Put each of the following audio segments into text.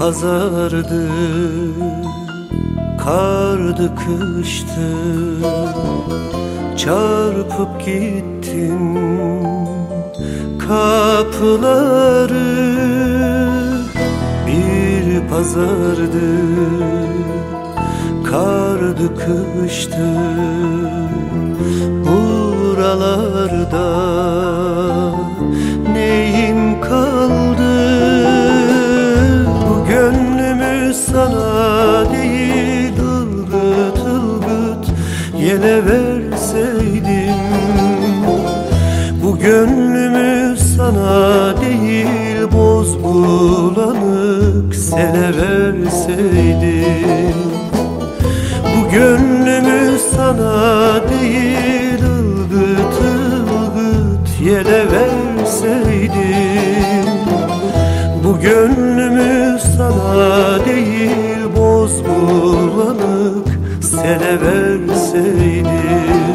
pazardı Kardı kıştı Çarpıp gittim kapıları Bir pazardı Kardı kıştı Buralarda sana değil Ilgıt ılgıt Yele verseydim Bu gönlümü sana değil Boz bulanık Sele verseydim bu gönlümü sana değil ılgıt ılgıt yele verseydim Bu gönlümü sana değil boz bulanık sele verseydim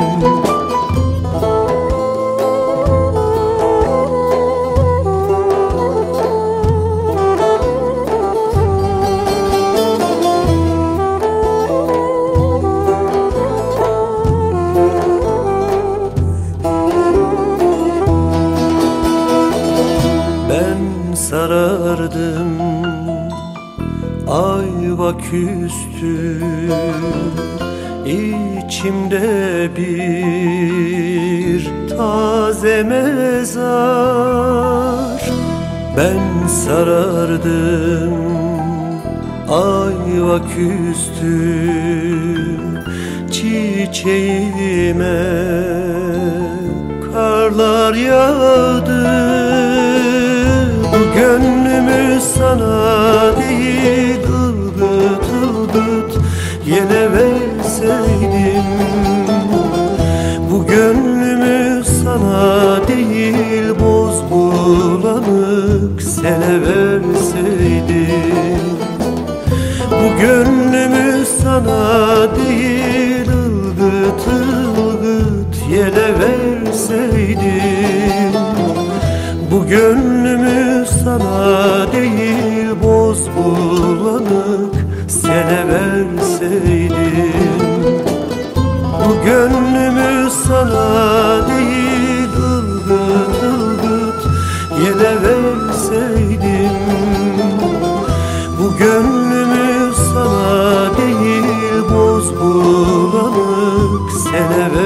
küstü içimde bir taze mezar. Ben sarardım ayva küstü çiçeğime karlar yağdı. Bu gönlümü sana yine verseydim Bu gönlümü sana değil boz bulanık sele verseydim. Bu gönlümü sana değil ılgıt ılgıt yele verseydim. Bu gönlümü sana değil Gönlümü sana değil ılgıt ılgıt Yine verseydim Bu gönlümü sana değil boz bulanık Sene ver.